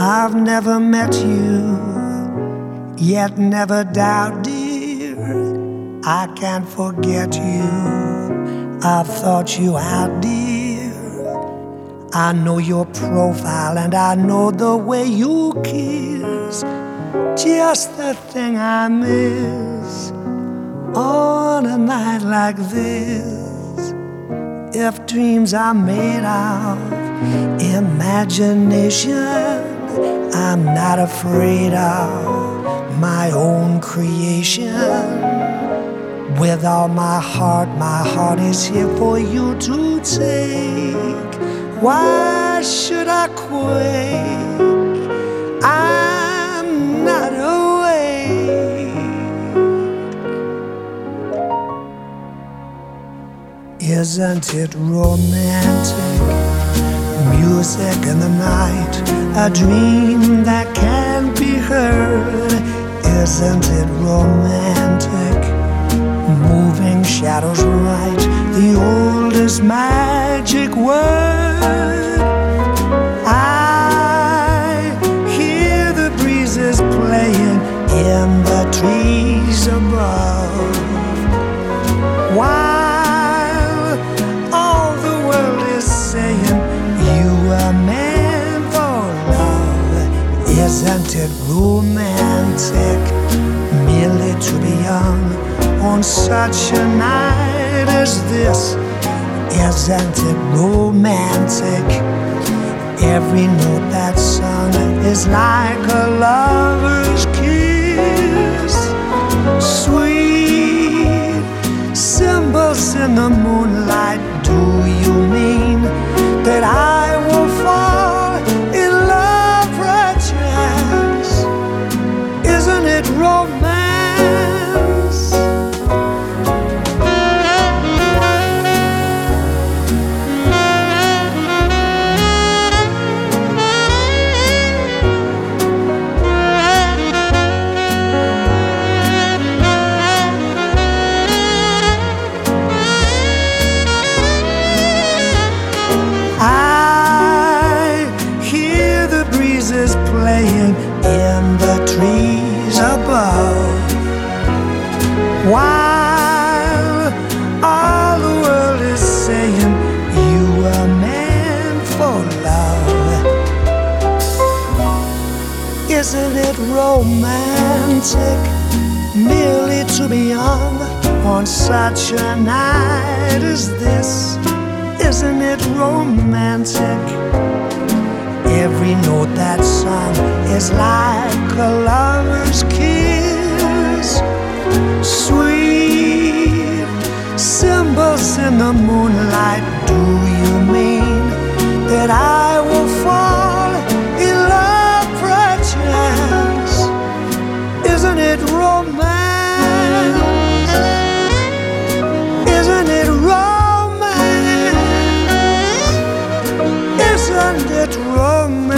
I've never met you, yet never doubt, dear. I can't forget you. I've thought you out, dear. I know your profile and I know the way you kiss. Just the thing I miss on a night like this. If dreams are made of imagination I'm not afraid of my own creation. With all my heart, my heart is here for you to take. Why should I quake? I'm not awake. Isn't it romantic? Music in the night, a dream that can't be heard. Isn't it romantic? Moving shadows write, the oldest magic word. It romantic merely to be young on such a night as this? Isn't it romantic? Every note that's sung is like a lover's kiss. Sweet symbols in the moonlight, do you mean that I? While all the world is saying you were meant for love. Isn't it romantic merely to be young on such a night as this? Isn't it romantic? Every note that sung is like a lover's kiss. Sweet symbols in the moonlight, do you mean that I? and it romantic.